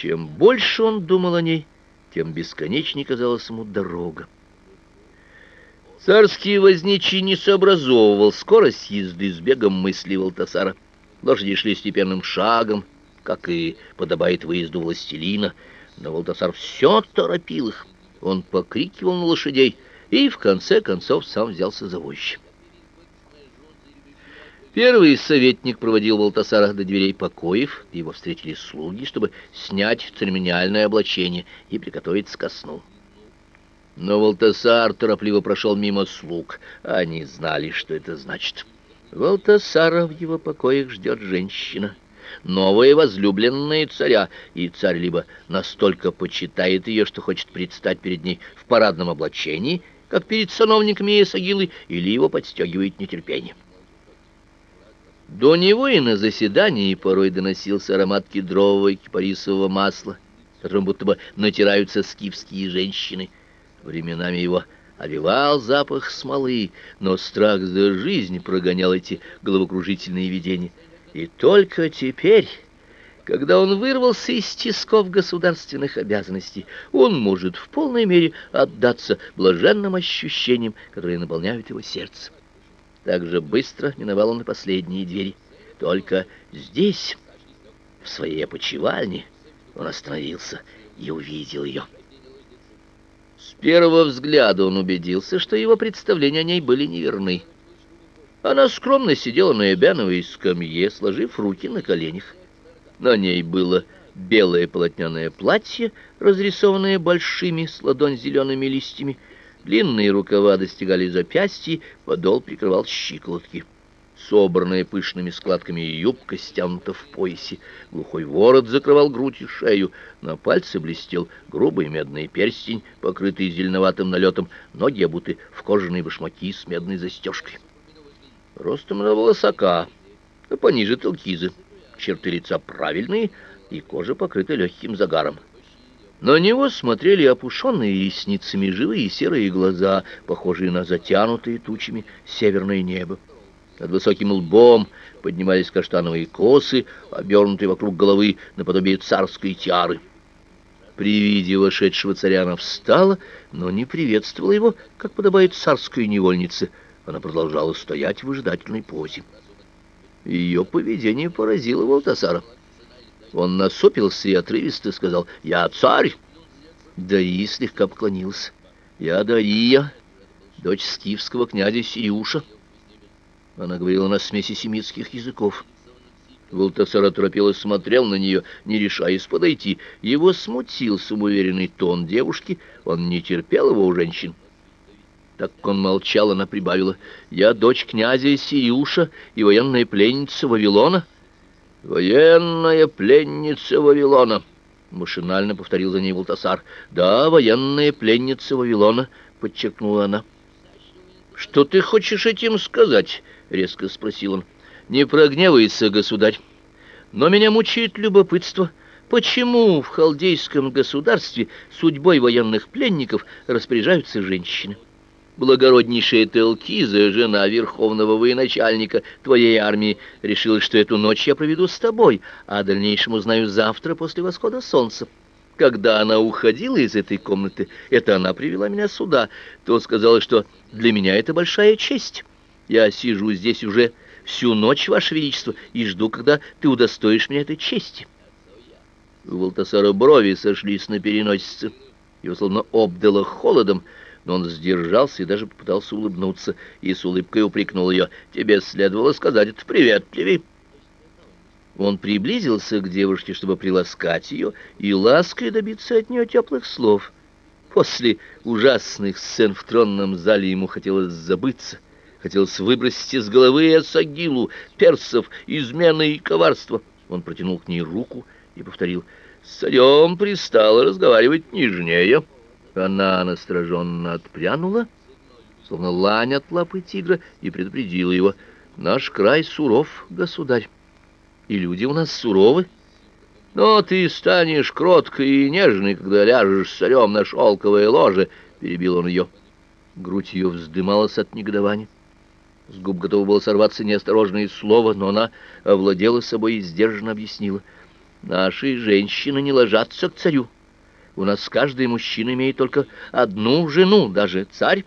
Чем больше он думал о ней, тем бесконечней казалась ему дорога. Царский возничий не сообразовывал скорость езды с бегом мысли Валтасара. Лошади шли степенным шагом, как и подобает выезду властелина, но Валтасар все торопил их. Он покрикивал на лошадей и, в конце концов, сам взялся за вожжи. Первый советник проводил Валтасара до дверей покоев, его встретили слуги, чтобы снять церемониальное облачение и приготовиться ко сну. Но Валтасар торопливо прошел мимо слуг, они знали, что это значит. Валтасара в его покоях ждет женщина, новая возлюбленная царя, и царь либо настолько почитает ее, что хочет предстать перед ней в парадном облачении, как перед сановниками Исагилы, или его подстегивает нетерпение. До него и на заседании порой доносился аромат кедрового и кипарисового масла, которым будто бы натираются скифские женщины. Временами его овевал запах смолы, но страх за жизнь прогонял эти головокружительные видения. И только теперь, когда он вырвался из тисков государственных обязанностей, он может в полной мере отдаться блаженным ощущениям, которые наполняют его сердце. Так же быстро миновал он и последние двери. Только здесь, в своей опочивальне, он остановился и увидел ее. С первого взгляда он убедился, что его представления о ней были неверны. Она скромно сидела на эбяновой скамье, сложив руки на коленях. На ней было белое полотняное платье, разрисованное большими с ладонь зелеными листьями, Длинные рукава достигали запястья, подол прикрывал щиколотки. Собранная пышными складками юбка стянута в поясе, глухой ворот закрывал грудь и шею, на пальце блестел грубый медный перстень, покрытый зеленоватым налетом, ноги обуты в кожаные башмаки с медной застежкой. Ростом она высока, а пониже толкизы, черты лица правильные, и кожа покрыта легким загаром. На него смотрели опушенные ресницами живые серые глаза, похожие на затянутые тучами северное небо. Над высоким лбом поднимались каштановые косы, обернутые вокруг головы наподобие царской тиары. При виде вошедшего царя она встала, но не приветствовала его, как подобает царской невольнице. Она продолжала стоять в выжидательной позе. Ее поведение поразило Валтасара. Он насупился и отрывисто сказал «Я царь!» Дарий слегка поклонился. «Я Дария, дочь скифского князя Сиюша». Она говорила на смеси семитских языков. Валтасар оторопело смотрел на нее, не решаясь подойти. Его смутил самоуверенный тон девушки, он не терпел его у женщин. Так как он молчал, она прибавила, «Я дочь князя Сиюша и военная пленница Вавилона». «Военная пленница Вавилона», — машинально повторил за ней Волтасар. «Да, военная пленница Вавилона», — подчеркнула она. «Что ты хочешь этим сказать?» — резко спросил он. «Не прогневайся, государь, но меня мучает любопытство». Почему в халдейском государстве судьбой военных пленников распоряжаются женщины? Благороднейшая Телкиза, жена верховного военачальника твоей армии, решила, что эту ночь я проведу с тобой, а дальнейшем узнаю завтра после восхода солнца. Когда она уходила из этой комнаты, это она привела меня сюда, то сказала, что для меня это большая честь. Я сижу здесь уже всю ночь, Ваше Величество, и жду, когда ты удостоишь меня этой чести. У Валтасара брови сошлись на переносице. Его словно обдало холодом, но он сдержался и даже попытался улыбнуться, и с улыбкой упрекнул ее. «Тебе следовало сказать это приветливей». Он приблизился к девушке, чтобы приласкать ее и лаской добиться от нее теплых слов. После ужасных сцен в тронном зале ему хотелось забыться, хотелось выбросить из головы Эсагилу, персов, измены и коварство. Он протянул к ней руку и повторил «С пристало разговаривать нежнее». Она настороженно отпрянула, словно лань от лапы тигра, и предупредила его. «Наш край суров, государь, и люди у нас суровы. Но ты станешь кроткой и нежной, когда ляжешь царем на шелковое ложе», — перебил он ее. Грудь ее вздымалась от негодования. С губ готово было сорваться неосторожное слово, но она овладела собой и сдержанно объяснила. Наши женщины не ложатся к царю. У нас каждый мужчина имеет только одну жену, даже царь.